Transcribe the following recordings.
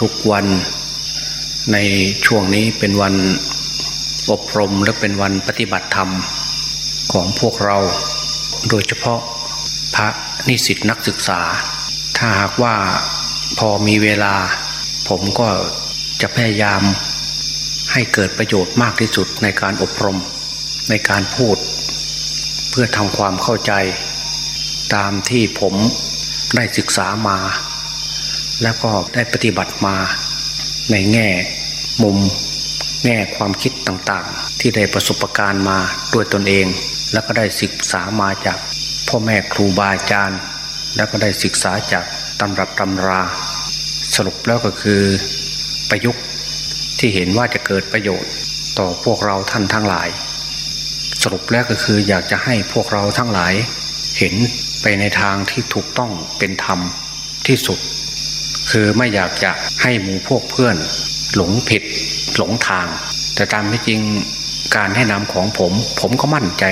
ทุกวันในช่วงนี้เป็นวันอบรมและเป็นวันปฏิบัติธรรมของพวกเรา โดยเฉพาะพระนิสิตนักศึกษา ถ้าหากว่าพอมีเวลา ผมก็จะพยายามให้เกิดประโยชน์มากที่สุดในการอบรมในการพูด เพื่อทำความเข้าใจ ตามที่ผมได้ศึกษามา แล้วก็ได้ปฏิบัติมาในแง่มุมแง่ความคิดต่างๆ ที่ได้ประสบการณ์มาด้วยตนเอง แล้วก็ได้ศึกษามาจากพ่อแม่ครูบาอาจารย์ แล้วก็ได้ศึกษาจากตำรับตำรา สรุปแล้วก็คือประยุกต์ที่เห็นว่าจะเกิดประโยชน์ต่อพวกเราท่านทั้งหลาย สรุปแล้วก็คืออยากจะให้พวกเราทั้งหลาย เห็นไปในทางที่ถูกต้องเป็นธรรมที่สุด คือไม่อยากจะให้หมู่พวกเพื่อน หลงผิดหลงทาง แต่ตามที่จริงการแนะนำของผม ผมก็มั่นใจ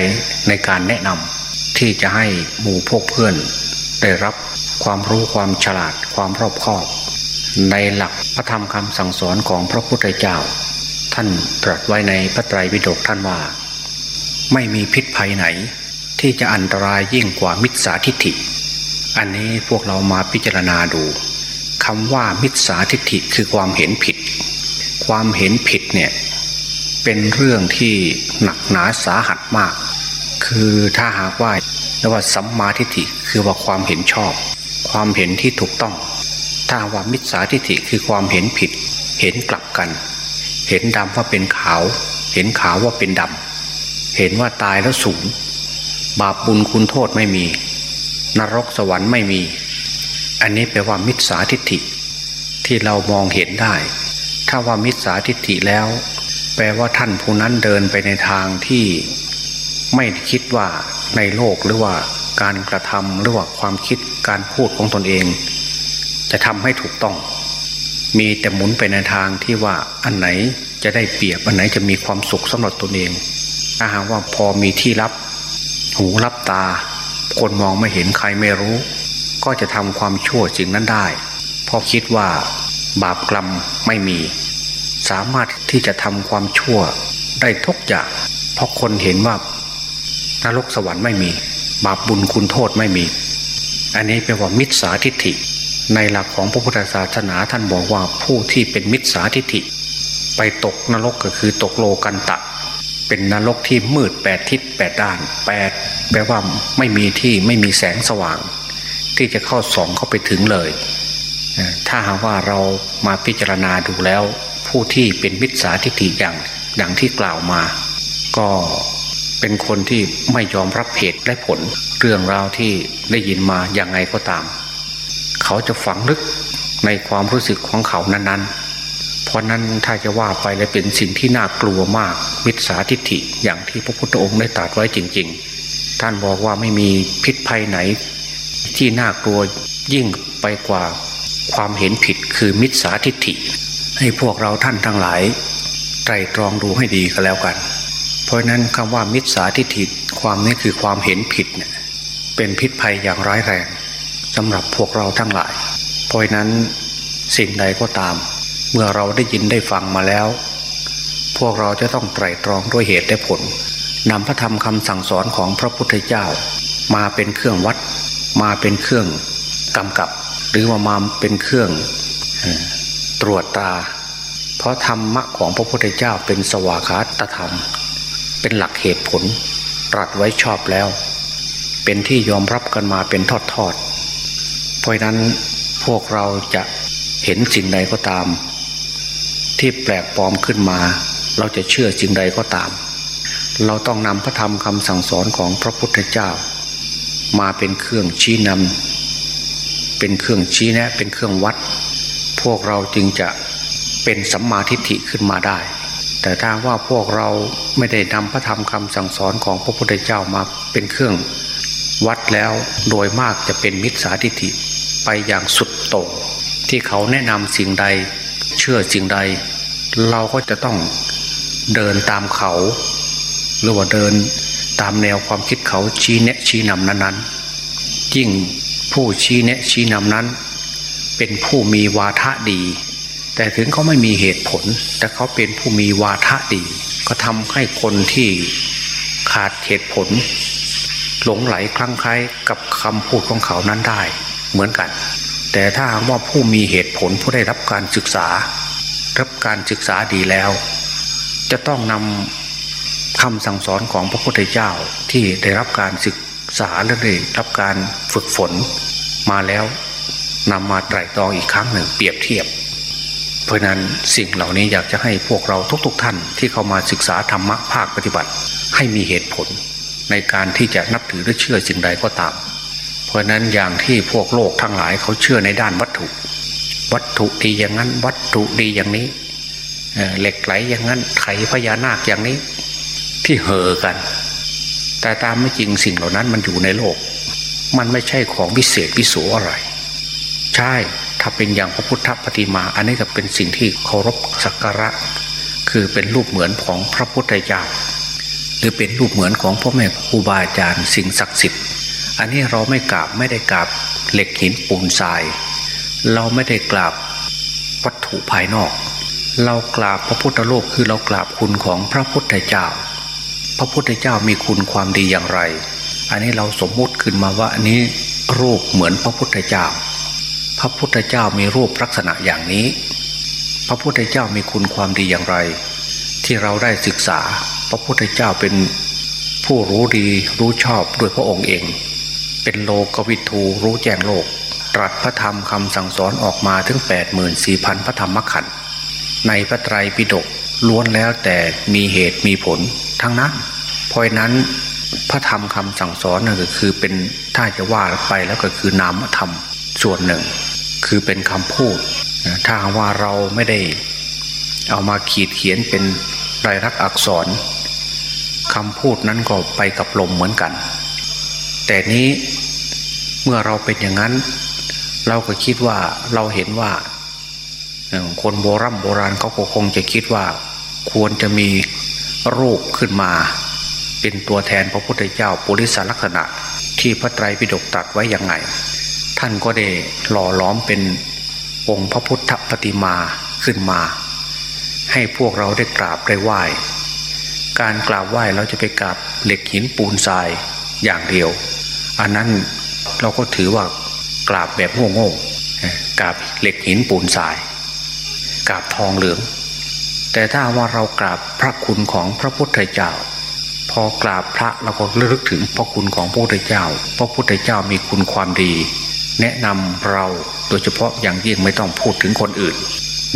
ในการแนะนำที่จะให้หมู่พวกเพื่อน ได้รับความรู้ความฉลาดความรอบคอบ ในหลักพระธรรมคำสั่งสอนของพระพุทธเจ้า ท่านตรัสไว้ในพระไตรปิฎกท่านว่า ไม่มีพิษภัยไหน ที่จะอันตรายยิ่งกว่ามิจฉาทิฏฐิ อันนี้พวกเรามาพิจารณาดู คำว่ามิจฉาทิฏฐิคือความเห็นผิด ความเห็นผิดเนี่ยเป็นเรื่องที่หนักหนาสาหัสมาก คือถ้าหากว่าเรียกว่าสัมมาทิฏฐิคือว่าความเห็นชอบ ความเห็นที่ถูกต้อง ถ้าว่ามิจฉาทิฏฐิคือความเห็นผิด เห็นกลับกัน เห็นดำว่าเป็นขาว เห็นขาวว่าเป็นดำเห็นว่าตายแล้วสูญบาปบุญคุณโทษไม่มี นรกสวรรค์ไม่มี อันนี้แปลว่ามิจฉาทิฏฐิ ที่เรามองเห็นได้ ถ้าว่ามิจฉาทิฏฐิแล้ว แปลว่าท่านผู้นั้นเดินไปในทางที่ไม่คิดว่าในโลกหรือว่าการกระทำหรือว่าความคิดการพูดของตนเอง จะทำให้ถูกต้อง มีแต่หมุนไปในทางที่ว่าอันไหนจะได้เปรียบอันไหนจะมีความสุขสำหรับตนเองถ้าหากว่าพอมีที่รับ หูรับตา คนมองไม่เห็นใครไม่รู้ ก็จะทำความชั่วสิ่งนั้นได้เพราะคิดว่าบาปกรรมไม่มี สามารถที่จะทำความชั่วได้ทุกอย่างเพราะคนเห็นว่านรกสวรรค์ไม่มี บาปบุญคุณโทษไม่มี อันนี้เป็นว่ามิจฉาทิฏฐิ ในหลักของพระพุทธศาสนาท่านบอกว่าผู้ที่เป็นมิจฉาทิฏฐิ ไปตกนรกก็คือตกโลกันตะ เป็นนรกที่มืดแปดทิศแปดด้านแปดแปลว่าไม่มีที่ไม่มีแสงสว่าง ที่จะเข้าส่องเข้าไปถึงเลย ถ้าหากว่าเรามาพิจารณาดูแล้ว ผู้ที่เป็นมิจฉาทิฏฐิอย่างดังที่กล่าวมา ก็เป็นคนที่ไม่ยอมรับเหตุและผลเรื่องราวที่ได้ยินมาอย่างไงก็ตาม เขาจะฝังลึกในความรู้สึกของเขานั้นๆ เพราะนั้นถ้าจะว่าไปแล้วเป็นสิ่งที่น่ากลัวมากมิจฉาทิฏฐิอย่างที่พระพุทธองค์ได้ตรัสไว้จริง ๆ ท่านบอกว่าไม่มีพิษภัยไหน ที่น่ากลัวยิ่งไปกว่าความเห็นผิดคือมิจฉาทิฏฐิ ให้พวกเราท่านทั้งหลายไตรตรองดูให้ดีก็แล้วกัน เพราะนั้นคำว่ามิจฉาทิฏฐิความนี้คือความเห็นผิดเนี่ยเป็นพิษภัยอย่างร้ายแรงสำหรับพวกเราทั้งหลาย เพราะนั้นสิ่งใดก็ตาม เมื่อเราได้ยินได้ฟังมาแล้ว พวกเราจะต้องไตรตรองด้วยเหตุและผลนำพระธรรมคำสั่งสอนของพระพุทธเจ้า มาเป็นเครื่องวัด มาเป็นเครื่องกำกับ หรือว่ามาเป็นเครื่องตรวจตา เพราะธรรมะของพระพุทธเจ้าเป็นสวากาตธรรม เป็นหลักเหตุผลตรัสไว้ชอบแล้ว เป็นที่ยอมรับกันมาเป็นทอดๆเพราะนั้นพวกเราจะเห็นสิ่งใดก็ตาม ที่แปลกปลอมขึ้นมา เราจะเชื่อสิ่งใดก็ตาม เราต้องนำพระธรรมคำสั่งสอนของพระพุทธเจ้า มาเป็นเครื่องชี้นำเป็นเครื่องชี้แนะ เป็นเครื่องวัด พวกเราจึงจะเป็นสัมมาทิฏฐิขึ้นมาได้ แต่ถ้าว่าพวกเราไม่ได้นำพระธรรมคำสั่งสอนของพระพุทธเจ้ามาเป็นเครื่องวัดแล้วโดยมากจะเป็นมิจฉาทิฏฐิไปอย่างสุดโต่งที่เขาแนะนำสิ่งใด เชื่อสิ่งใด เราก็จะต้องเดินตามเขา หรือว่าเดิน ตามแนวความคิดเขาชี้แนะชี้นำนั้นๆยิ่งผู้ชี้แนะชี้นำนั้น เป็นผู้มีวาทะดี แต่ถึงเขาไม่มีเหตุผล แต่เขาเป็นผู้มีวาทะดี ก็ทำให้คนที่ขาดเหตุผล หลงไหลคลั่งไคล้กับคำพูดของเขานั้นได้ เหมือนกัน แต่ถ้าหากว่าผู้มีเหตุผลผู้ได้รับการศึกษา รับการศึกษาดีแล้ว จะต้องนำ คำสั่งสอนของพระพุทธเจ้าที่ได้รับการศึกษาและได้รับการฝึกฝนมาแล้วนำมาไตรตรองอีกครั้งหนึ่งเปรียบเทียบ เพราะนั้นสิ่งเหล่านี้อยากจะให้พวกเราทุกๆทท่านที่เข้ามาศึกษาธรรมะภาคปฏิบัติ ให้มีเหตุผลในการที่จะนับถือหรือเชื่อสิ่งใดก็ตาม เพราะนั้นอย่างที่พวกโลกทั้งหลายเขาเชื่อในด้านวัตถุ วัตถุดีอย่างนั้น วัตถุดีอย่างนี้เหล็กไหลอย่างนั้นไขพญานาคอย่างนี้ ที่เห่อกัน แต่ตามไม่จริงสิ่งเหล่านั้นมันอยู่ในโลก มันไม่ใช่ของวิเศษวิโสอะไร ใช่ถ้าเป็นอย่างพระพุทธปฏิมา อันนี้ก็เป็นสิ่งที่เคารพสักการะ คือเป็นรูปเหมือนของพระพุทธเจ้าหรือเป็นรูปเหมือนของพ่อแม่ครูบาอาจารย์สิ่งศักดิ์สิทธิ์ อันนี้เราไม่กราบไม่ได้กราบเหล็กหินปูนทราย เราไม่ได้กราบวัตถุภายนอก เรากราบพระพุทธโลกคือเรากราบคุณของพระพุทธเจ้า พระพุทธเจ้ามีคุณความดีอย่างไร อันนี้เราสมมุติขึ้นมาว่าอันนี้รูปเหมือนพระพุทธเจ้า พระพุทธเจ้ามีรูปลักษณะอย่างนี้ พระพุทธเจ้ามีคุณความดีอย่างไร ที่เราได้ศึกษา พระพุทธเจ้าเป็นผู้รู้ดีรู้ชอบด้วยพระองค์เอง เป็นโลกวิทูรู้แจ้งโลก ตรัสพระธรรมคำสั่งสอนออกมาถึง 8 4 0 0 0 พระธรรมขันธ์ในพระไตรปิฎก ล้วนแล้วแต่มีเหตุมีผลทั้งนั้นเพราะนั้นพระธรรมคำสั่งสอนนั่นก็คือเป็นถ้าจะว่าไปแล้วก็คือนามธรรมส่วนหนึ่ง คือเป็นคำพูดถ้าว่าเราไม่ได้เอามาขีดเขียนเป็นรายลักษณ์อักษรคำพูดนั้นก็ไปกับลมเหมือนกัน แต่นี้เมื่อเราเป็นอย่างนั้น เราก็คิดว่าเราเห็นว่า คนโบรโบราณเขาก็คงจะคิดว่าควรจะมีรูปขึ้นมา เป็นตัวแทนพระพุทธเจ้าปุริสลักษณะ ที่พระไตรปิฎกตัดไว้อย่างไง ท่านก็ได้หล่อล้อมเป็นองค์พระพุทธปฏิมาขึ้นมา ให้พวกเราได้กราบได้ไหว้ การกราบไหว้เราจะไปกราบเหล็กหินปูนทรายอย่างเดียว อันนั้นเราก็ถือว่ากราบแบบโง่ๆกราบเหล็กหินปูนทราย กราบทองเหลือง แต่ถ้าว่าเรากราบพระคุณของพระพุทธเจ้า พอกราบพระเราก็ระลึกถึงพระคุณของพระพุทธเจ้า พระพุทธเจ้ามีคุณความดี แนะนำเราโดยเฉพาะอย่างยิ่งไม่ต้องพูดถึงคนอื่น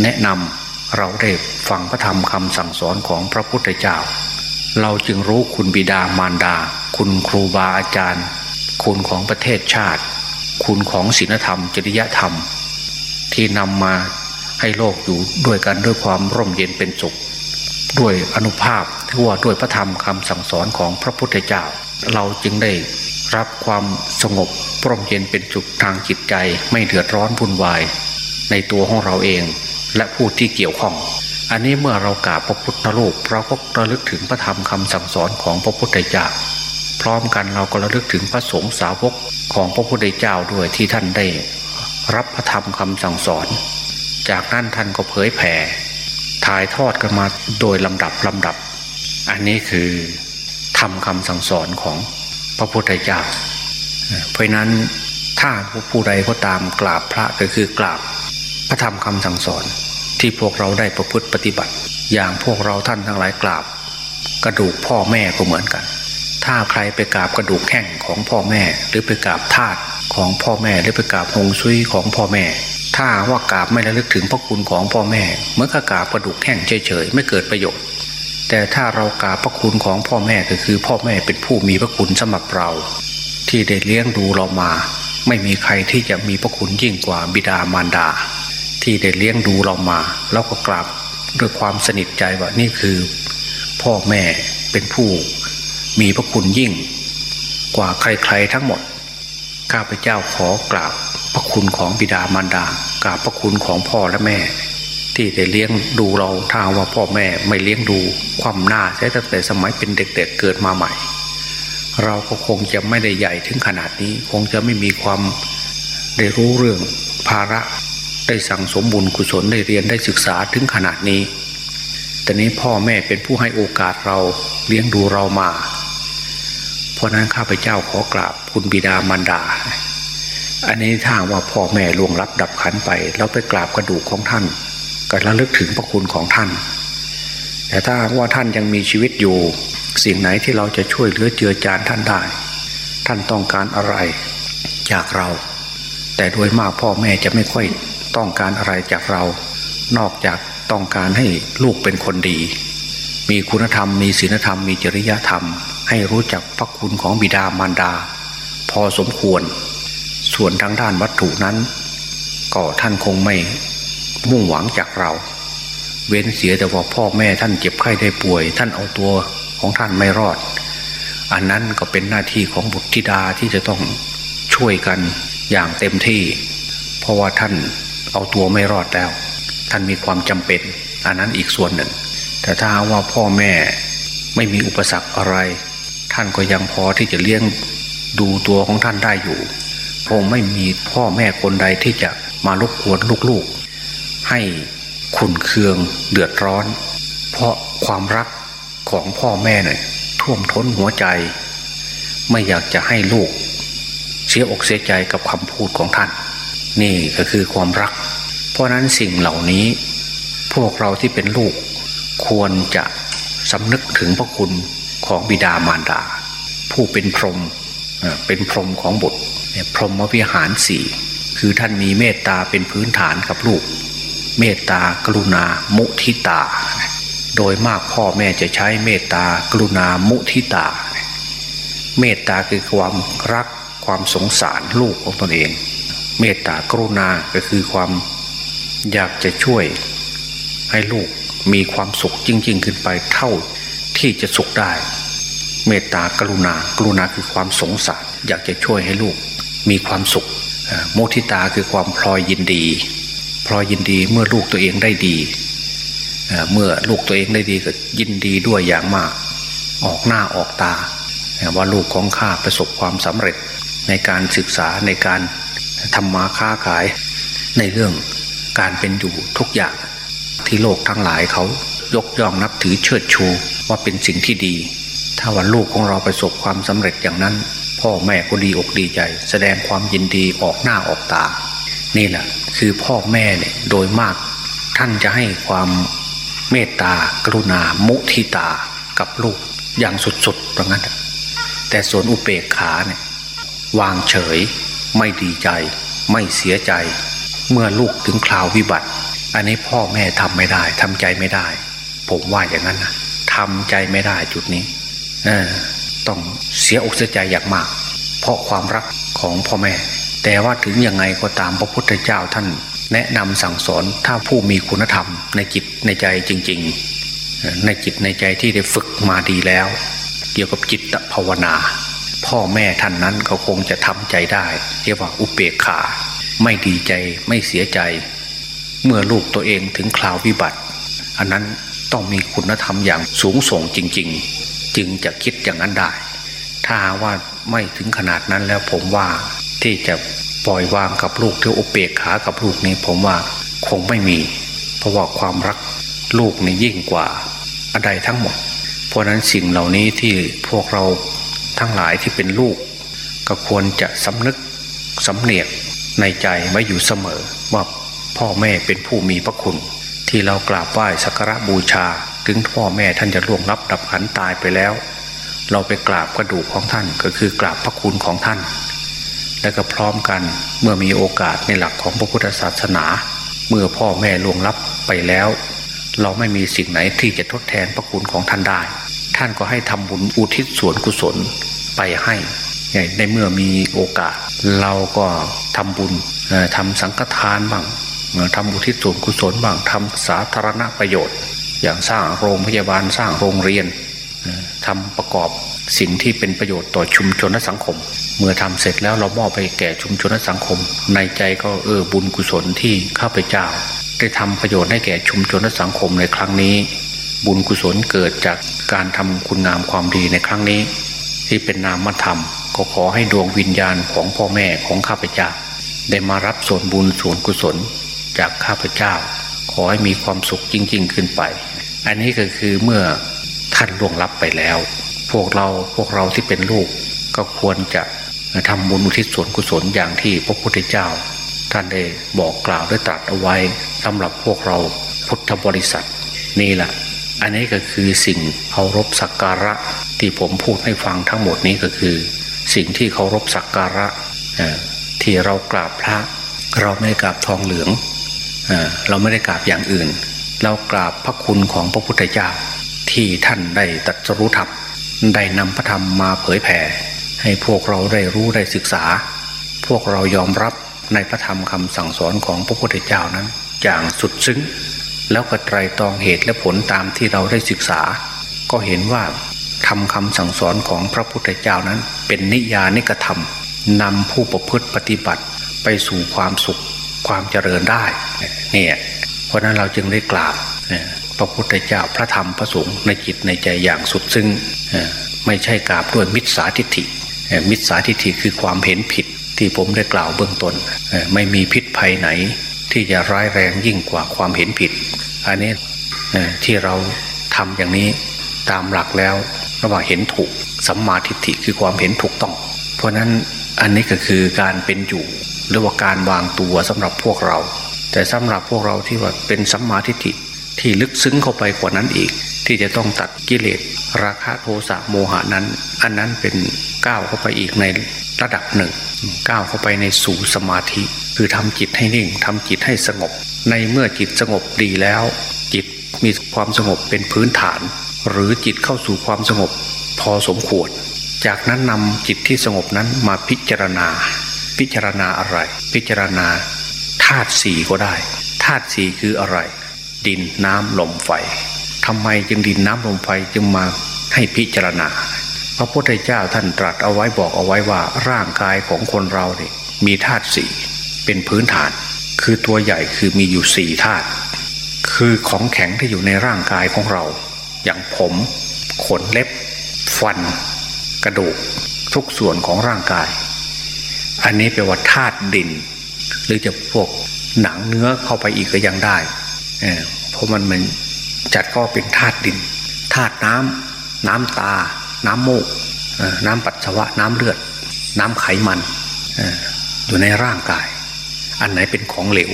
แนะนำเราได้ฟังพระธรรมคำสั่งสอนของพระพุทธเจ้า เราจึงรู้คุณบิดามารดา คุณครูบาอาจารย์ คุณของประเทศชาติ คุณของศีลธรรม จริยธรรม ที่นำมา ให้โลกอยู่ด้วยกันด้วยความร่มเย็นเป็นสุข ด้วยอนุภาพที่ว่าด้วยพระธรรมคำสั่งสอนของพระพุทธเจ้า เราจึงได้รับความสงบร่มเย็นเป็นสุขทางจิตใจ ไม่เดือดร้อนวุ่นวาย ในตัวของเราเองและผู้ที่เกี่ยวข้อง อันนี้เมื่อเรากราบพระพุทธรูปเราก็ระลึกถึงพระธรรมคำสั่งสอนของพระพุทธเจ้าพร้อมกันเราก็ระลึกถึงพระสงฆ์สาวกของพระพุทธเจ้าด้วยที่ท่านได้ รับพระธรรมคำสั่งสอน จากนั้นท่านก็เผยแผ่ถ่ายทอดกันมาโดยลำดับลำดับ อันนี้คือทำคำสั่งสอนของพระพุทธเจ้า เพราะนั้นถ้าผู้ใดก็ตามกราบพระก็คือกราบพระธรรมคำสั่งสอนที่พวกเราได้ประพฤติปฏิบัติ อย่างพวกเราท่านทั้งหลายกราบ กระดูกพ่อแม่ก็เหมือนกัน ถ้าใครไปกราบกระดูกแข้งของพ่อแม่ หรือไปกราบธาตุของพ่อแม่หรือไปกราบหงซุยของพ่อแม่ ถ้าว่ากราบไม่ระลึกถึงพระคุณของพ่อแม่เมื่อกกราบกระดูกแข้งเฉยๆไม่เกิดประโยชน์ แต่ถ้าเรากราบพระคุณของพ่อแม่ก็คือ พ่อแม่เป็นผู้มีพระคุณสำหรับเรา ที่ได้เลี้ยงดูเรามา ไม่มีใครที่จะมีพระคุณยิ่งกว่าบิดามารดา ที่ได้เลี้ยงดูเรามาเราก็กราบด้วยความสนิทใจว่านี่คือ พ่อแม่เป็นผู้มีพระคุณยิ่ง กว่าใครๆทั้งหมด ข้าพเจ้าขอกราบ พระคุณของบิดามารดากราบพระคุณของพ่อและแม่ ที่ได้เลี้ยงดูเราถ้าว่าพ่อแม่ไม่เลี้ยงดูความหน้าใช้ตั้งแต่สมัยเป็นเด็กๆเเกิดมาใหม่ เราก็คงจะไม่ได้ใหญ่ถึงขนาดนี้ คงจะไม่มีความได้รู้เรื่องภาระได้สั่งสมบุญกุศลได้เรียนได้ศึกษาถึงขนาดนี้ แต่นี้พ่อแม่เป็นผู้ให้โอกาสเราเลี้ยงดูเรามา เพราะนั้นข้าพเจ้าขอกราบคุณบิดามารดา อันนี้ถ้าว่าพ่อแม่ล่วงรับดับขันไป แล้วไปกราบกระดูกของท่านก็ระลึกถึงพระคุณของท่าน แต่ถ้าว่าท่านยังมีชีวิตอยู่ สิ่งไหนที่เราจะช่วยเหลือเจือจานท่านได้ ท่านต้องการอะไรจากเรา แต่โดยมากพ่อแม่จะไม่ค่อยต้องการอะไรจากเรา นอกจากต้องการให้ลูกเป็นคนดี มีคุณธรรม มีศีลธรรม มีจริยธรรม ให้รู้จักพระคุณของบิดามารดา พอสมควร ส่วนทางด้านวัตถุนั้น ก็ท่านคงไม่มุ่งหวังจากเรา เว้นเสียแต่ว่าพ่อแม่ท่านเจ็บไข้ได้ป่วย ท่านเอาตัวของท่านไม่รอด อันนั้นก็เป็นหน้าที่ของบุตรธิดาที่จะต้องช่วยกันอย่างเต็มที่ เพราะว่าท่านเอาตัวไม่รอดแล้ว ท่านมีความจำเป็น อันนั้นอีกส่วนหนึ่ง แต่ถ้าว่าพ่อแม่ไม่มีอุปสรรคอะไร ท่านก็ยังพอที่จะเลี้ยงดูตัวของท่านได้อยู่ คงไม่มีพ่อแม่คนใดที่จะมารบกวนลูกๆ ให้ขุนเคืองเดือดร้อน เพราะความรักของพ่อแม่เนี่ยท่วมท้นหัวใจ ไม่อยากจะให้ลูก เสียอกเสียใจกับคำพูดของท่าน นี่ก็คือความรัก เพราะนั้นสิ่งเหล่านี้ พวกเราที่เป็นลูก ควรจะสำนึกถึงพระคุณของบิดามารดา ผู้เป็นพรหมเป็นพรหมของบุตร พรหมวิหารสี่คือท่านมีเมตตาเป็นพื้นฐานกับลูก เมตตากรุณา มุทิตา โดยมากพ่อแม่จะใช้เมตตากรุณา มุทิตา เมตตาคือความรักความสงสารลูกของตนเอง เมตตากรุณาก็คือความอยากจะช่วยให้ลูกมีความสุขจริง ๆ ขึ้นไปเท่าที่จะสุขได้ เมตตากรุณา กรุณาคือความสงสาร อยากจะช่วยให้ลูก มีความสุขโมทิตาคือความพลอยยินดีพลอยยินดีเมื่อลูกตัวเองได้ดีเมื่อลูกตัวเองได้ดีก็ยินดีด้วยอย่างมาก ออกหน้าออกตาว่าลูกของข้าประสบความสำเร็จในการศึกษาในการทำมาค้าขายในเรื่องการเป็นอยู่ทุกอย่างที่โลกทั้งหลายเขายกย่องนับถือเชิดชูว่าเป็นสิ่งที่ดี ถ้าวันลูกของเราประสบความสำเร็จอย่างนั้น พ่อแม่ก็ดีอกดีใจ แสดงความยินดีออกหน้าออกตา นี่แหละคือพ่อแม่เนี่ยโดยมาก ท่านจะให้ความเมตตากรุณา มุทิตากับลูกอย่างสุดๆเพราะงั้นแต่ส่วนอุเบกขาเนี่ยวางเฉย ไม่ดีใจ ไม่เสียใจ เมื่อลูกถึงคราววิบัติ อันนี้พ่อแม่ทำไม่ได้ทำใจไม่ได้ ผมว่าอย่างนั้นนะทำใจไม่ได้จุดนี้ เออ ต้อง สียอกเสียใจอย่างมาก เพราะความรักของพ่อแม่ แต่ว่าถึงยังไงก็ตามพระพุทธเจ้าท่าน แนะนำสั่งสอนถ้าผู้มีคุณธรรมในจิตในใจจริง ๆ ในจิตในใจที่ได้ฝึกมาดีแล้ว เกี่ยวกับจิตภาวนา พ่อแม่ท่านนั้นเขาคงจะทำใจได้ เรียกว่าอุเบกขา ไม่ดีใจไม่เสียใจ เมื่อลูกตัวเองถึงคราววิบัติ อันนั้นต้องมีคุณธรรมอย่างสูงส่งจริง ๆ จึงจะคิดอย่างนั้นได้ ถ้าว่าไม่ถึงขนาดนั้นแล้วผมว่าที่จะปล่อยวางกับลูกที่อุเบกขากับลูกนี้ผมว่าคงไม่มี เพราะว่าความรักลูกนี่ยิ่งกว่าอะไรทั้งหมด เพราะนั้นสิ่งเหล่านี้ที่พวกเราทั้งหลายที่เป็นลูก ก็ควรจะสำนึกสำเนียกในใจไว้อยู่เสมอ ว่าพ่อแม่เป็นผู้มีพระคุณ ที่เรากราบไหว้สักการะบูชา ถึงพ่อแม่ท่านจะล่วงลับดับขันตายไปแล้ว เราไปกราบกระดูกของท่านก็คือกราบพระคุณของท่าน และก็พร้อมกันเมื่อมีโอกาสในหลักของพระพุทธศาสนา เมื่อพ่อแม่ล่วงลับไปแล้ว เราไม่มีสิ่งไหนที่จะทดแทนพระคุณของท่านได้ ท่านก็ให้ทำบุญอุทิศส่วนกุศลไปให้ในเมื่อมีโอกาส เราก็ทำบุญทำสังฆทานบ้างทำอุทิศส่วนกุศลบ้างทำสาธารณประโยชน์ อย่างสร้างโรงพยาบาลสร้างโรงเรียน ทำประกอบสิ่งที่เป็นประโยชน์ต่อชุมชนและสังคม เมื่อทำเสร็จแล้วเรามอบไปแก่ชุมชนและสังคม ในใจก็เออบุญกุศลที่ข้าพเจ้า ได้ทำประโยชน์ให้แก่ชุมชนและสังคมในครั้งนี้ บุญกุศลเกิดจากการทำคุณงามความดีในครั้งนี้ ที่เป็นนามธรรม ก็ขอให้ดวงวิญญาณของพ่อแม่ของข้าพเจ้า ได้มารับส่วนบุญส่วนกุศล จากข้าพเจ้า ขอให้มีความสุขจริง ๆ ขึ้นไป อันนี้ก็คือเมื่อ ท่านล่วงลับไปแล้ว พวกเราพวกเราที่เป็นลูกก็ควรจะทำบุญอุทิศส่วนกุศลอย่างที่พระพุทธเจ้า ท่านได้บอกกล่าวได้ตรัสเอาไว้สำหรับพวกเราพุทธบริษัท นี่แหละอันนี้ก็คือสิ่งเคารพสักการะที่ผมพูดให้ฟังทั้งหมดนี้ก็คือ สิ่งที่เคารพสักการะที่เรากราบพระ เราไม่ได้กราบทองเหลืองเราไม่ได้กราบอย่างอื่น เรากราบพระคุณของพระพุทธเจ้า ที่ท่านได้ตรัสรู้ธรรมได้นำพระธรรมมาเผยแผ่ ให้พวกเราได้รู้ได้ศึกษา พวกเรายอมรับในพระธรรมคำสั่งสอนของพระพุทธเจ้านั้น อย่างสุดซึ้ง แล้วก็ไตรตรองเหตุและผลตามที่เราได้ศึกษา ก็เห็นว่าทำคำสั่งสอนของพระพุทธเจ้านั้น เป็นนิยานิกธรรมนำผู้ประพฤติปฏิบัติไปสู่ความสุขความเจริญได้เนี่ยเพราะนั้นเราจึงได้กราบ พระพุทธเจ้าพระธรรมพระสงฆ์ในจิตในใจอย่างสุดซึ้งไม่ใช่กราบด้วยมิจฉาทิฏฐิมิจฉาทิฏฐิคือความเห็นผิดที่ผมได้กล่าวเบื้องต้นไม่มีพิษภัยไหน ที่จะร้ายแรงยิ่งกว่าความเห็นผิด อันนี้ที่เราทำอย่างนี้ตามหลักแล้วระหว่างเห็นถูกสัมมาทิฏฐิคือความเห็นถูกต้อง เพราะนั้นอันนี้ก็คือการเป็นอยู่หรือว่าการวางตัวสำหรับพวกเรา แต่สำหรับพวกเราที่ว่าเป็นสัมมาทิฏฐิ ที่ลึกซึ้งเข้าไปกว่านั้นอีก ที่จะต้องตัดกิเลสราคะโทสะโมหานั้น อันนั้นเป็นก้าวเข้าไปอีกในระดับหนึ่งก้าวเข้าไปในสู่สมาธิ คือทำจิตให้นิ่งทำจิตให้สงบ ในเมื่อจิตสงบดีแล้ว จิตมีความสงบเป็นพื้นฐาน หรือจิตเข้าสู่ความสงบพอสมควร จากนั้นนำจิตที่สงบนั้นมาพิจารณา พิจารณาอะไร พิจารณาธาตุสี่ก็ได้ธาตุสี่คืออะไร ดินน้ำลมไฟทำไมจึงดินน้ำลมไฟจึงมาให้พิจารณา พระพุทธเจ้าท่านตรัสเอาไว้บอกเอาไว้ว่าร่างกายของคนเราเนี่ยมีธาตุสี่เป็นพื้นฐาน คือตัวใหญ่คือมีอยู่สี่ธาตุคือของแข็งที่อยู่ในร่างกายของเรา อย่างผมขนเล็บ ฟัน กระดูก ทุกส่วนของร่างกาย อันนี้แปลว่าธาตุดิน หรือจะพวกหนังเนื้อเข้าไปอีกก็ยังได้ เพราะมันมันจัดก็เป็นธาตุดินธาตุน้ำน้ำตา น้ำมูกน้ำปัสสาวะน้ำเลือด น้ำไขมันอยู่ในร่างกาย อันไหนเป็นของเหลว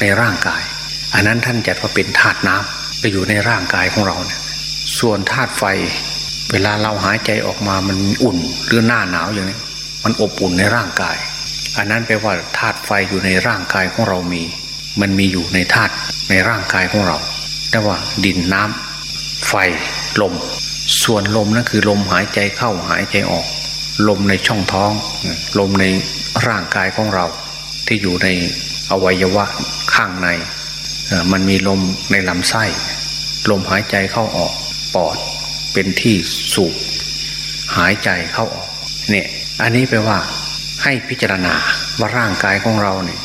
ในร่างกาย อันนั้นท่านจัดว่าเป็นธาตุน้ำไปอยู่ในร่างกายของเราเนี่ยส่วนธาตุไฟ เวลาเราหายใจออกมามันอุ่นหรือหน้าหนาวอย่างนี้มันอบอุ่นในร่างกาย อันนั้นแปลว่าธาตุไฟอยู่ในร่างกายของเรามี มันมีอยู่ในธาตุในร่างกายของเราแต่ว่าดินน้ำไฟลม ส่วนลมนั่นคือลมหายใจเข้าหายใจออก ลมในช่องท้อง ลมในร่างกายของเรา ที่อยู่ในอวัยวะข้างใน มันมีลมในลำไส้ ลมหายใจเข้าออกปอดเป็นที่สูบหายใจเข้าออกเนี่ยอันนี้แปลว่าให้พิจารณาว่าร่างกายของเราเนี่ย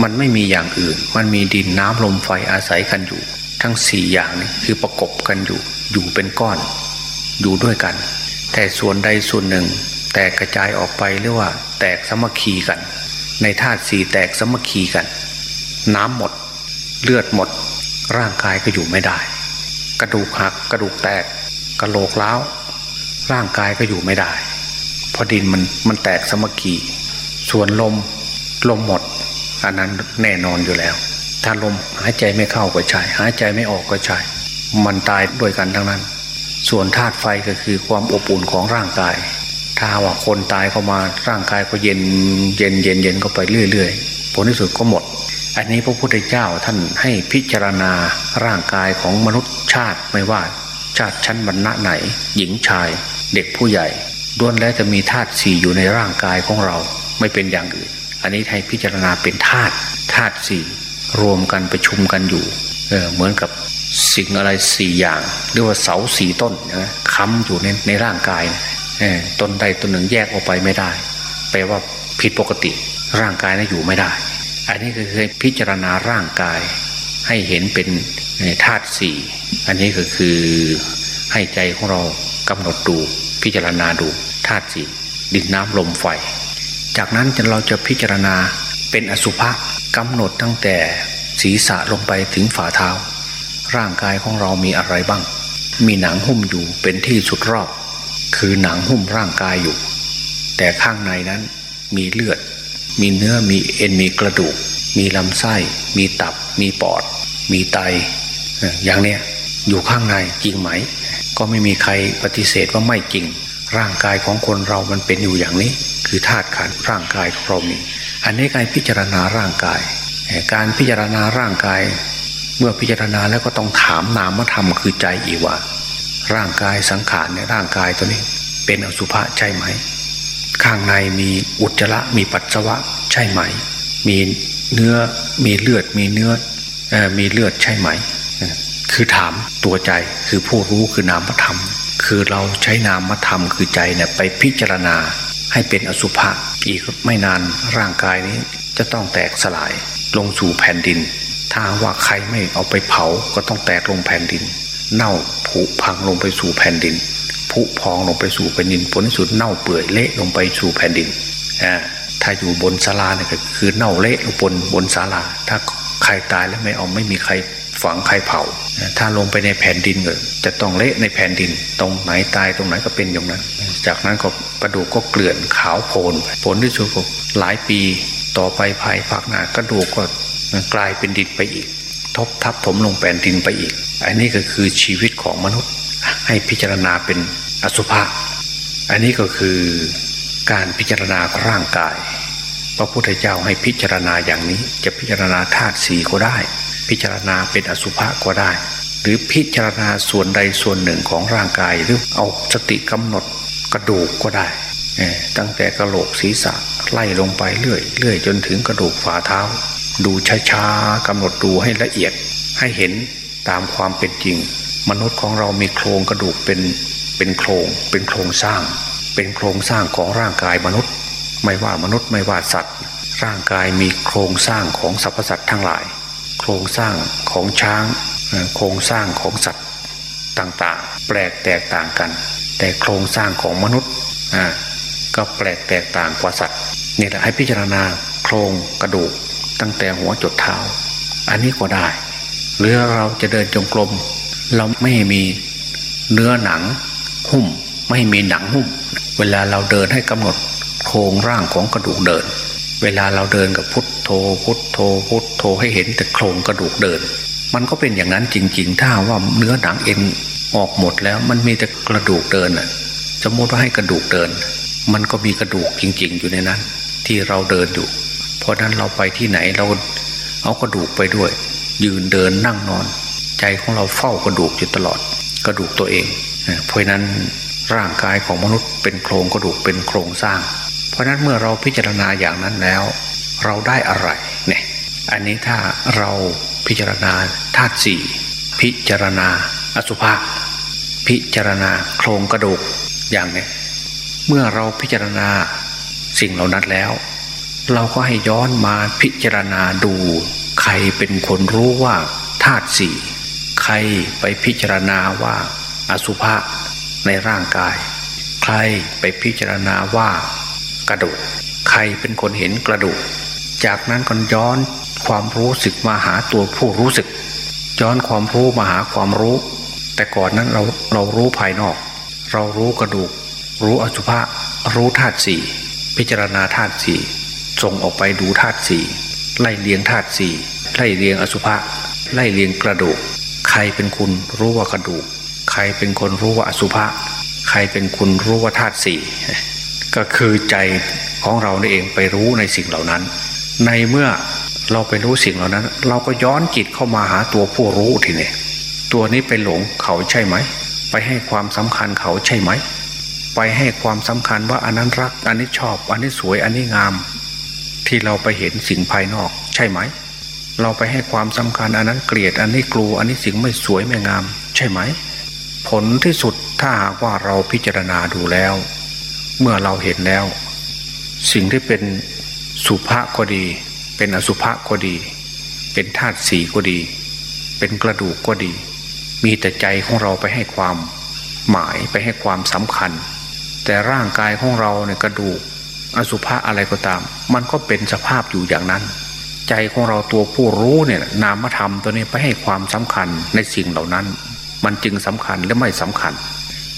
มันไม่มีอย่างอื่น มันมีดินน้ำลมไฟอาศัยกันอยู่ ทั้งสี่อย่างนี่คือประกบกันอยู่ อยู่เป็นก้อน อยู่ด้วยกัน แต่ส่วนใดส่วนหนึ่ง แตกกระจายออกไปหรือว่า แตกสมัคคีกัน ในธาตุสี่แตกสมัคคีกัน น้ำหมด เลือดหมด ร่างกายก็อยู่ไม่ได้ กระดูกหักกระดูกแตกกระโหลกล้าวร่างกายก็อยู่ไม่ได้ เพราะดินมันมันแตกสมัคคีส่วนลมลมหมด อันนั้นแน่นอนอยู่แล้ว ถ้าลมหายใจไม่เข้าก็ใช่หายใจไม่ออกก็ใช่มันตายด้วยกันทั้งนั้น ส่วนธาตุไฟก็คือความอบอุ่นของร่างกาย ถ้าว่าคนตายเข้ามาร่างกายก็เย็นเย็นเย็นเย็นเข้าไปเรื่อยๆผลที่สุดก็หมด อันนี้พระพุทธเจ้าท่านให้พิจารณาร่างกายของมนุษย์ชาติไม่ว่า ชาติชั้นบรรณะไหน หญิงชาย เด็กผู้ใหญ่ด้วนแล้วจะมีธาตุสี่อยู่ในร่างกายของเราไม่เป็นอย่างอื่น อันนี้ให้พิจารณาเป็นธาตุธาตุสี่รวมกันประชุมกันอยู่เออเหมือนกับสิ่งอะไรสี่อย่างเรียกว่าเสาสี่ต้นนะค้ำอยู่ในในร่างกายต้นใดต้นหนึ่งแยกออกไปไม่ได้ แปลว่าผิดปกติ ร่างกายนั้นอยู่ไม่ได้ อันนี้คือพิจารณาร่างกาย ให้เห็นเป็นธาตุสี่อันนี้ก็คือให้ใจของเรากำหนดดูพิจารณาดูธาตุสี่ดินน้ำลมไฟ จากนั้นเราจะพิจารณาเป็นอสุภะกำหนดตั้งแต่ศีรษะลงไปถึงฝ่าเท้า ร่างกายของเรามีอะไรบ้าง มีหนังหุ้มอยู่เป็นที่สุดรอบ คือหนังหุ้มร่างกายอยู่ แต่ข้างในนั้นมีเลือด มีเนื้อมีเอ็นมีกระดูก มีลำไส้ มีตับ มีปอด มีไต อย่างเนี้ยอยู่ข้างในจริงไหม ก็ไม่มีใครปฏิเสธว่าไม่จริง ร่างกายของคนเรามันเป็นอยู่อย่างนี้ คือธาตุขันร่างกายของเรามีอันนี้การพิจารณาร่างกาย การพิจารณาร่างกาย เมื่อพิจารณาแล้วก็ต้องถามนามธรรมคือใจอีกว่า ร่างกายสังขารในร่างกายตัวนี้ เป็นอสุภะใช่ไหม ข้างในมีอุจจาระมีปัสสาวะใช่ไหม มีเนื้อมีเลือดมีเนื้ออมีเลือดใช่ไหม คือถามตัวใจคือผู้รู้คือนามธรรม คือเราใช้นามธรรมคือใจเนี่ยไปพิจารณาให้เป็นอสุภะอีกไม่นานร่างกายนี้จะต้องแตกสลายลงสู่แผ่นดิน ถ้าว่าใครไม่เอาไปเผาก็ต้องแตกลงแผ่นดิน เน่าผุพังลงไปสู่แผ่นดินผุพองลงไปสู่แผ่นดินผลที่สุดเน่าเปื่อยเละลงไปสู่แผ่นดินอ่าถ้าอยู่บนศาลาเนี่ยก็คือเน่าเละลงบนบนศาลา ถ้าใครตายแล้วไม่เอาไม่มีใคร ฝังใครเผา ถ้าลงไปในแผ่นดินก็จะต้องเละในแผ่นดิน ตรงไหนตายตรงไหนก็เป็นอย่างนั้น จากนั้นก็กระดูกก็เกลื่อนขาวโพลนผลที่สุดก็หลายปีต่อไปภายภาคหน้ากระดูกก็กลายเป็นดินไปอีก ทบทับถมลงแผ่นดินไปอีก อันนี้ก็คือชีวิตของมนุษย์ให้พิจารณาเป็นอสุภะอันนี้ก็คือการพิจารณาร่างกาย พระพุทธเจ้าให้พิจารณาอย่างนี้จะพิจารณาธาตุสีก็ได้ พิจารณาเป็นอสุภะก็ได้ หรือพิจารณาส่วนใดส่วนหนึ่งของร่างกายหรือเอาสติกำหนดกระดูกก็ได้ ตั้งแต่กระโหลกศีรษะไล่ลงไปเรื่อยเรื่อยจนถึงกระดูกฝ่าเท้า ดูช้าๆกำหนดดูให้ละเอียดให้เห็นตามความเป็นจริง มนุษย์ของเรามีโครงกระดูกเป็นเป็นโครงเป็นโครงสร้าง เป็นโครงสร้างของร่างกายมนุษย์ ไม่ว่ามนุษย์ไม่ว่าสัตว์ ร่างกายมีโครงสร้างของสรรพสัตว์ทั้งหลาย โครงสร้างของช้าง โครงสร้างของสัตว์ต่างๆ แปลกแตกต่างกัน แต่โครงสร้างของมนุษย์ก็แปลกแตกต่างกว่าสัตว์นี่แหละให้พิจารณาโครงกระดูกตั้งแต่หัวจดเท้า อันนี้ก็ได้ หรือเราจะเดินจงกรมเราไม่มีเนื้อหนังหุ้ม ไม่มีหนังหุ้ม เวลาเราเดินให้กำหนดโครงร่างของกระดูกเดิน เวลาเราเดินกับพุทโธ พุทโธ พุทโธให้เห็นแต่โครงกระดูกเดิน มันก็เป็นอย่างนั้นจริง ๆ ถ้าว่าเนื้อหนังเอ็นออกหมดแล้วมันมีแต่กระดูกเดินอะสมมติว่าให้กระดูกเดิน มันก็มีกระดูกจริง ๆ อยู่ในนั้น ที่เราเดินอยู่ เพราะนั้นเราไปที่ไหนเราเอากระดูกไปด้วย ยืนเดินนั่งนอน ใจของเราเฝ้ากระดูกอยู่ตลอดกระดูกตัวเองเพราะนั้นร่างกายของมนุษย์เป็นโครงกระดูกเป็นโครงสร้าง เพราะนั้นเมื่อเราพิจารณาอย่างนั้นแล้ว เราได้อะไรเนี่ยอันนี้ถ้าเราพิจารณาธาตุสี่พิจารณาอสุภะพิจารณาโครงกระดูกอย่างเนี้ยเมื่อเราพิจารณาสิ่งเหล่านั้นแล้ว เราก็ให้ย้อนมาพิจารณาดู ใครเป็นคนรู้ว่าธาตุสี่ใครไปพิจารณาว่าอสุภะในร่างกาย ใครไปพิจารณาว่า กระดูก ใครเป็นคนเห็นกระดูก จากนั้นก็ย้อนความรู้สึกมาหาตัวผู้รู้สึก ย้อนความรู้มาหาความรู้ แต่ก่อนนั้นเราเรารู้ภายนอก เรารู้กระดูก รู้อสุภะรู้ธาตุสี่พิจารณาธาตุสี่ส่งออกไปดูธาตุสี่ไล่เลียงธาตุสี่ไล่เลียงอสุภะไล่เลียงกระดูก ใครเป็นคุณรู้ว่ากระดูก ใครเป็นคนรู้ว่าอสุภะใครเป็นคุณรู้ว่าธาตุสี่ ก็คือใจของเราเองไปรู้ในสิ่งเหล่านั้น ในเมื่อเราไปรู้สิ่งเหล่านั้น เราก็ย้อนจิตเข้ามาหาตัวผู้รู้ทีนี้ตัวนี้ไปหลงเขาใช่ไหม ไปให้ความสำคัญเขาใช่ไหม ไปให้ความสำคัญว่าอันนั้นรัก อันนี้ชอบ อันนี้สวย อันนี้งาม ที่เราไปเห็นสิ่งภายนอก ใช่ไหม เราไปให้ความสำคัญ อันนั้นเกลียด อันนี้กลัว อันนี้สิ่งไม่สวยไม่งาม ใช่ไหม ผลที่สุดถ้าหากว่าเราพิจารณาดูแล้ว เมื่อเราเห็นแล้ว สิ่งที่เป็นสุภาษก็ดี เป็นอสุภะก็ดี เป็นธาตุสีก็ดี เป็นกระดูกก็ดี มีแต่ใจของเราไปให้ความหมายไปให้ความสำคัญ แต่ร่างกายของเราเนี่ยกระดูก อสุภะอะไรก็ตาม มันก็เป็นสภาพอยู่อย่างนั้น ใจของเราตัวผู้รู้เนี่ยนามธรรมตัวนี้ไปให้ความสำคัญในสิ่งเหล่านั้น มันจึงสำคัญและไม่สำคัญ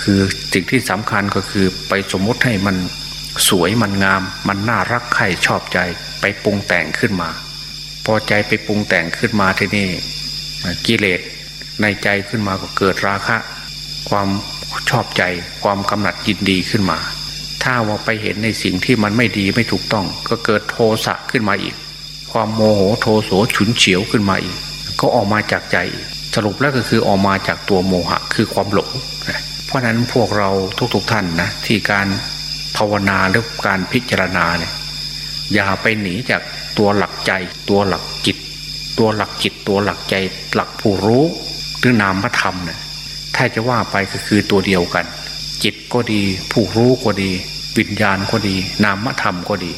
คือสิ่งที่สำคัญก็คือไปสมมติให้มันสวยมันงาม มันน่ารักใครชอบใจ ไปปรุงแต่งขึ้นมา พอใจไปปรุงแต่งขึ้นมาทีนี้กิเลสในใจขึ้นมาก็เกิดราคะ ความชอบใจ ความกำหนัดยินดีขึ้นมา ถ้าว่าไปเห็นในสิ่งที่มันไม่ดีไม่ถูกต้อง ก็เกิดโทสะขึ้นมาอีก ความโมโหโทโสฉุนเฉียวขึ้นมาอีก ก็ออกมาจากใจ สรุปแล้วก็คือออกมาจากตัวโมหะ คือความหลง ราะนั้นพวกเราทุกๆทท่านนะที่การภาวนาหรือการพิจารณาเนี่ยอย่าไปหนีจากตัวหลักใจ ตัวหลักจิต ตัวหลักจิต ตัวหลักใจ หลักผู้รู้หรือนามธรรมเนี่ยถ้าจะว่าไปก็คือตัวเดียวกัน จิตก็ดี ผู้รู้ก็ดี วิญญาณก็ดี นามธรรมก็ดี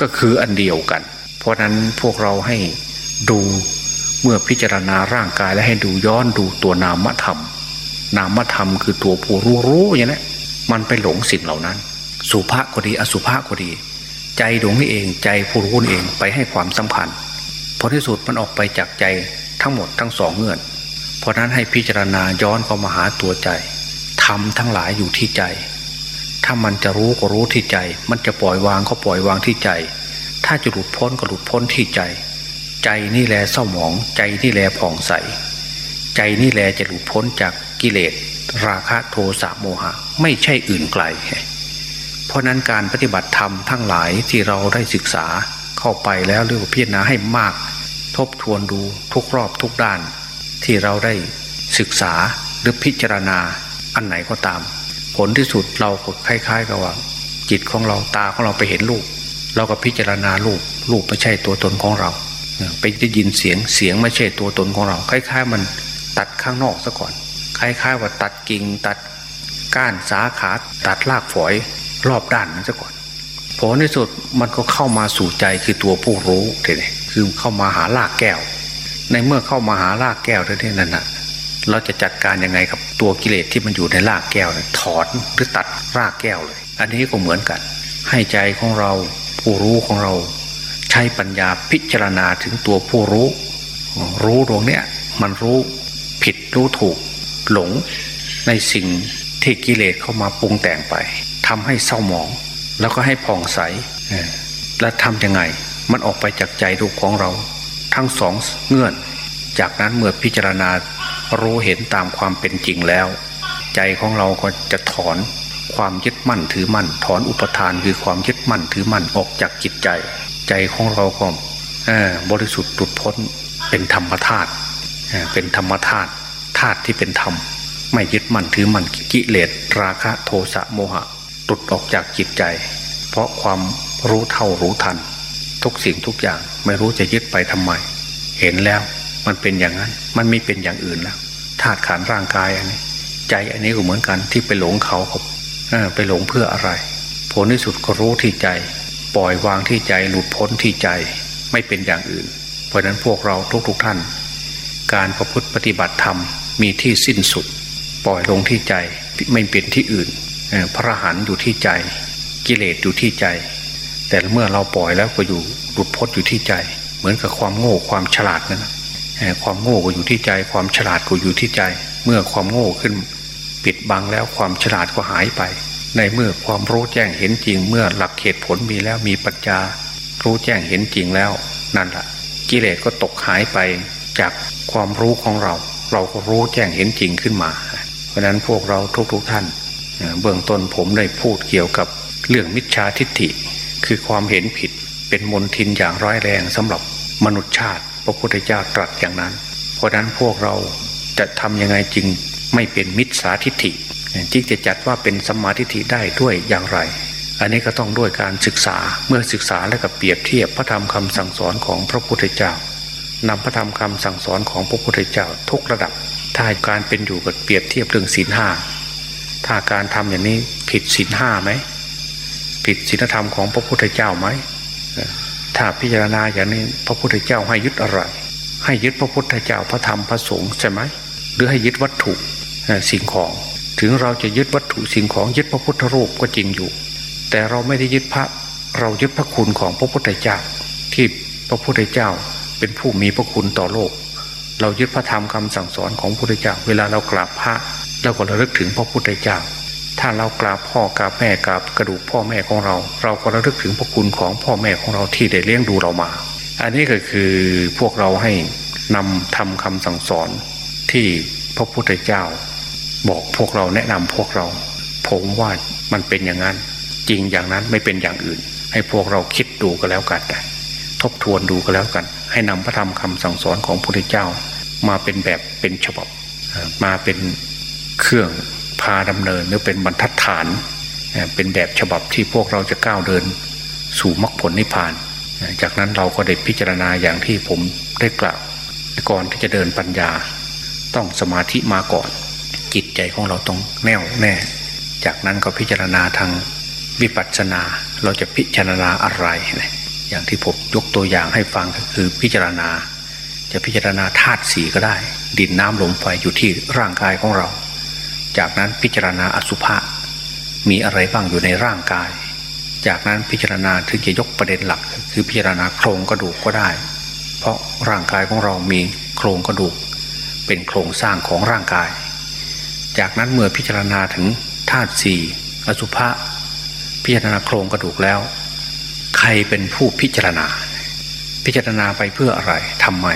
ก็คืออันเดียวกัน เพราะนั้นพวกเราให้ดูเมื่อพิจารณาร่างกายและให้ดูย้อนดูตัวนามธรรม นามธรรมคือตัวผู้รู้รู้อย่างนี้มันไปหลงสิ่งเหล่านั้น สุภาพก็ดี อสุภาพก็ดี ใจดวงนี้เองใจผู้รู้เองไปให้ความสำคัญพอที่สุดมันออกไปจากใจทั้งหมดทั้งสองเงื่อน เพราะนั้นให้พิจารณาย้อนเข้ามาหาตัวใจทำทั้งหลายอยู่ที่ใจ ถ้ามันจะรู้ก็รู้ที่ใจ มันจะปล่อยวางก็ปล่อยวางที่ใจ ถ้าจะหลุดพ้นก็หลุดพ้นที่ใจ ใจนี่แหละเศร้าหมอง ใจนี่แหละผ่องใส ใจนี่แหละจะหลุดพ้นจาก กิเลสราคะโทสะโมหะ ไม่ใช่อื่นไกล เพราะนั้นการปฏิบัติธรรมทั้งหลายที่เราได้ศึกษาเข้าไปแล้วเรื่องพิจารณาให้มาก ทบทวนดูทุกรอบทุกด้าน ที่เราได้ศึกษาหรือพิจารณาอันไหนก็ตาม ผลที่สุดเราก็คล้าย ๆ กับว่า จิตของเราตาของเราไปเห็นรูปเราก็พิจารณารูปรูปไม่ใช่ตัวตนของเราไปได้ยินเสียงเสียงไม่ใช่ตัวตนของเรา คล้าย ๆ มันตัดข้างนอกซะก่อน ล้ายๆว่าตัดกิ่งตัดก้านสาขาตัดรากฝอยรอบด้านนั้นซะก่อนผลในสุดมันก็เข้ามาสู่ใจคือตัวผู้รู้เท่คือเข้ามาหารากแก้ว ในเมื่อเข้ามาหารากแก้วที่นั่นนะเราจะจัดการยังไงกับตัวกิเลสที่มันอยู่ในรากแก้วถอนหรือตัดรากแก้วเลย อันนี้ก็เหมือนกัน ให้ใจของเราผู้รู้ของเรา ใช้ปัญญาพิจารณาถึงตัวผู้รู้ รู้ตรงเนี้ยมันรู้ผิดรู้ถูก หลงในสิ่งที่กิเลสเข้ามาปรุงแต่งไปทำให้เศร้าหมอง แล้วก็ให้ผ่องใสและทำยังไง มันออกไปจากใจทุกของเรา ทั้งสองเงื่อน จากนั้นเมื่อพิจารณารู้เห็นตามความเป็นจริงแล้ว ใจของเราก็จะถอนความยึดมั่นถือมั่น ถอนอุปทานคือความยึดมั่นถือมั่นออกจากจิตใจ ใจของเราก็บริสุทธิ์ตุดพ้นเป็นธรรมธาตุเป็นธรรมธาตุ ธาตุที่เป็นธรรม ไม่ยึดมั่นถือมั่นกิเลสราคะโทสะโมหะตุดออกจากจิตใจ เพราะความรู้เท่ารู้ทัน ทุกสิ่งทุกอย่างไม่รู้จะยึดไปทำไม เห็นแล้วมันเป็นอย่างนั้น มันไม่เป็นอย่างอื่นแล้วธาตุขันร่างกายอันนี้ ใจอันนี้ก็เหมือนกันที่ไปหลงเขาครับไปหลงเพื่ออะไร ผลที่สุดก็รู้ที่ใจ ปล่อยวางที่ใจหลุดพ้นที่ใจไม่เป็นอย่างอื่น เพราะนั้นพวกเราทุกๆทท่าน การประพฤติปฏิบัติธรรม มีที่สิ้นสุด ปล่อยลงที่ใจไม่เป็นที่อื่น พระหันอยู่ที่ใจ กิเลสอยู่ที่ใจ แต่เมื่อเราปล่อยแล้วก็อยู่หลุดพ้นอยู่ที่ใจ เหมือนกับความโง่ความฉลาดนั่นนะความโง่ก็อยู่ที่ใจ ความฉลาดก็อยู่ที่ใจ เมื่อความโง่ขึ้น ปิดบังแล้วความฉลาดก็หายไป ในเมื่อความรู้แจ้งเห็นจริง เมื่อหลักเหตุผลมีแล้วมีปัญญารู้แจ้งเห็นจริงแล้วนั่นแหละกิเลสก็ตกหายไปจากความรู้ของเรา เราก็รู้แจ้งเห็นจริงขึ้นมา เพราะนั้นพวกเราทุกๆทท่าน เบื้องต้นผมได้พูดเกี่ยวกับเรื่องมิจฉาทิฏฐิ คือความเห็นผิดเป็นมลทินอย่างร้ายแรงสำหรับมนุษยชาติ พระพุทธเจ้าตรัสอย่างนั้น เพราะนั้นพวกเราจะทำยังไงจึงไม่เป็นมิจฉาทิฏฐิจึงจะจัดว่าเป็นสมาธิฐิได้ด้วยอย่างไร อันนี้ก็ต้องด้วยการศึกษาเมื่อศึกษาและกับเปรียบเทียบพระธรรมคำสั่งสอนของพระพุทธเจ้า นำพระธรรมคำสั่งสอนของพระพุทธเจ้าทุกระดับ ถ้าการเป็นอยู่กับเปรียบเทียบเรื่องศีลห้าถ้าการทำอย่างนี้ผิดศีลห้าไหมผิดศีลธรรมของพระพุทธเจ้าไหมถ้าพิจารณาอย่างนี้พระพุทธเจ้าให้ยึดอะไร ให้ยึดพระพุทธเจ้าพระธรรมพระสงฆ์ใช่ไหมหรือให้ยึดวัตถุสิ่งของ ถึงเราจะยึดวัตถุสิ่งของยึดพระพุทธรูปก็จริงอยู่ แต่เราไม่ได้ยึดพระเรายึดพระคุณของพระพุทธเจ้าที่พระพุทธเจ้า เป็นผู้มีพระคุณต่อโลก เรายึดพระธรรมคำสั่งสอนของพระพุทธเจ้า เวลาเรากราบพระเราก็ระลึกถึงพระพุทธเจ้า ถ้าเรากราบพ่อกราบแม่กราบกระดูกพ่อแม่ของเรา เราก็ระลึกถึงพระคุณของพ่อแม่ของเราที่ได้เลี้ยงดูเรามา อันนี้ก็คือพวกเราให้นำทำคำสั่งสอนที่พระพุทธเจ้า บอกพวกเราแนะนำพวกเรา ผมว่ามันเป็นอย่างนั้น จริงอย่างนั้นไม่เป็นอย่างอื่น ให้พวกเราคิดดูก็แล้วกัน ทบทวนดูก็แล้วกัน ให้นำพระธรรมคำสั่งสอนของพระพุทธเจ้า มาเป็นแบบเป็นฉบับมาเป็นเครื่องพาดำเนินหรือเป็นบรรทัดฐาน เป็นแบบฉบับที่พวกเราจะก้าวเดิน สู่มรรคผลนิพพาน จากนั้นเราก็ได้พิจารณาอย่างที่ผมได้กล่าวก่อนที่จะเดินปัญญา ต้องสมาธิมาก่อน จิตใจของเราต้องแน่วแน่ จากนั้นก็พิจารณาทางวิปัสสนาเราจะพิจารณาอะไร อย่างที่ผมยกตัวอย่างให้ฟังก็คือพิจารณา จะพิจารณาธาตุสีก็ได้ ดินน้ำลมไฟอยู่ที่ร่างกายของเรา จากนั้นพิจารณาอสุภะมีอะไรบ้างอยู่ในร่างกาย จากนั้นพิจารณาถึงจะยกประเด็นหลัก คือพิจารณาโครงกระดูกก็ได้ เพราะร่างกายของเรามีโครงกระดูก เป็นโครงสร้างของร่างกาย จากนั้นเมื่อพิจารณาถึงธาตุสี่อสุภะพิจารณาโครงกระดูกแล้ว รเป็นผู้พิจารณา พิจารณาไปเพื่ออะไรทำไม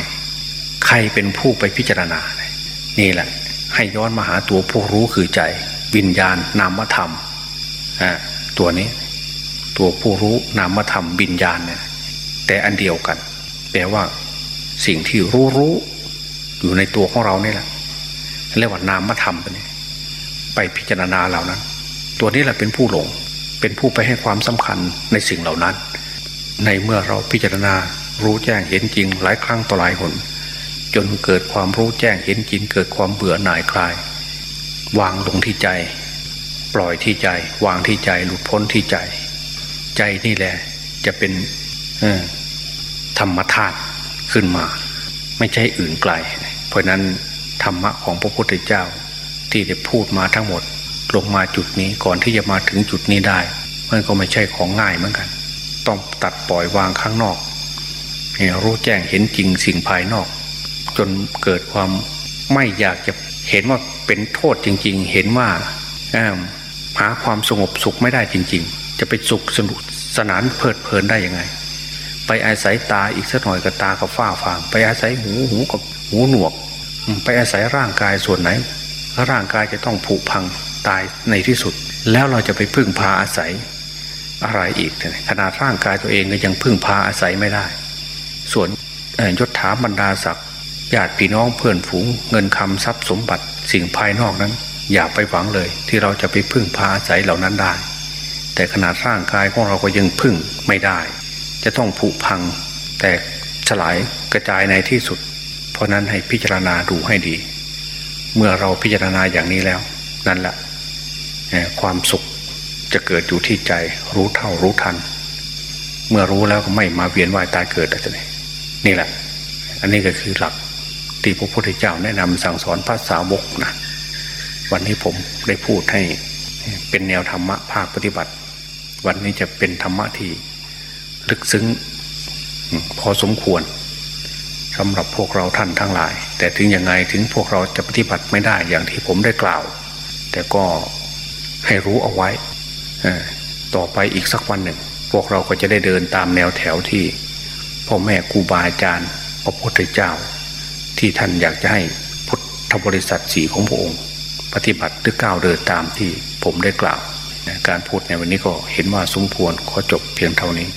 ใครเป็นผู้ไปพิจารณา นี่แหละ ให้ย้อนมาหาตัวผู้รู้คือใจ วิญญาณนามธรรมตัวนี้ ตัวผู้รู้นามธรรมวิญญาณเนี่ยแต่อันเดียวกันแปลว่า สิ่งที่รู้รู้อยู่ในตัวของเราเนี่ยแหละเรียกว่านามธรรมไปไปพิจารณาเหล่านั้น ตัวนี้แหละเป็นผู้หลง เป็นผู้ไปให้ความสำคัญในสิ่งเหล่านั้น ในเมื่อเราพิจารณารู้แจ้งเห็นจริงหลายครั้งต่อหลายหน จนเกิดความรู้แจ้งเห็นจริง เกิดความเบื่อหน่ายคลาย วางลงที่ใจ ปล่อยที่ใจ วางที่ใจหลุดพ้นที่ใจ ใจนี่แหละจะเป็นธรรมธาตุขึ้นมา ไม่ใช่อื่นไกล เพราะนั้นธรรมะของพระพุทธเจ้าที่ได้พูดมาทั้งหมด ลงมาจุดนี้ก่อนที่จะมาถึงจุดนี้ได้ มันก็ไม่ใช่ของง่ายเหมือนกัน ต้องตัดปล่อยวางข้างนอกรู้แจ้งเห็นจริงสิ่งภายนอก จนเกิดความไม่อยากจะเห็นว่าเป็นโทษจริง ๆ เห็นว่าหาความสงบสุขไม่ได้จริง ๆ จะไปสุขสนุกสนานเพลิดเพลินได้ยังไง ไปอาศัยตาอีกสักหน่อยกับตากับฝ้าฟาง ไปอาศัยหูหูกับหูหนวก ไปอาศัยร่างกายส่วนไหน ร่างกายจะต้องผุพัง ตายในที่สุด แล้วเราจะไปพึ่งพาอาศัยอะไรอีกขนาดร่างกายตัวเองก็ยังพึ่งพาอาศัยไม่ได้ ส่วนยศถาบรรดาศักดิ์ญาติพี่น้องเพื่อนฝูง เงินคำทรัพย์สมบัติสิ่งภายนอกนั้น อย่าไปหวังเลย ที่เราจะไปพึ่งพาอาศัยเหล่านั้นได้ แต่ขนาดร่างกายของเราก็ยังพึ่งไม่ได้ จะต้องผุพังแต่ฉลายกระจายในที่สุด เพราะนั้นให้พิจารณาดูให้ดี เมื่อเราพิจารณาอย่างนี้แล้ว นั่นแหละ ความสุขจะเกิดอยู่ที่ใจรู้เท่ารู้ทัน เมื่อรู้แล้วก็ไม่มาเวียนว่ายตายเกิดอะไรนี่แหละ อันนี้ก็คือหลักที่พระพุทธเจ้าแนะนำสั่งสอนพระสาวกนะวันนี้ผมได้พูดให้เป็นแนวธรรมะภาคปฏิบัติ วันนี้จะเป็นธรรมะที่ลึกซึ้งพอสมควรสำหรับพวกเราท่านทั้งหลาย แต่ถึงยังไงถึงพวกเราจะปฏิบัติไม่ได้อย่างที่ผมได้กล่าว แต่ก็ ให้รู้เอาไว้ต่อไปอีกสักวันหนึ่ง พวกเราก็จะได้เดินตามแนวแถวที่พ่อแม่ครูบาอาจารย์พระพุทธเจ้า ที่ท่านอยากจะให้พุทธบริษัทสีของพระองค์ ปฏิบัติหรือก้าวเดินตามที่ผมได้กล่าว การพูดในวันนี้ก็เห็นว่าสมควรขอจบเพียงเท่านี้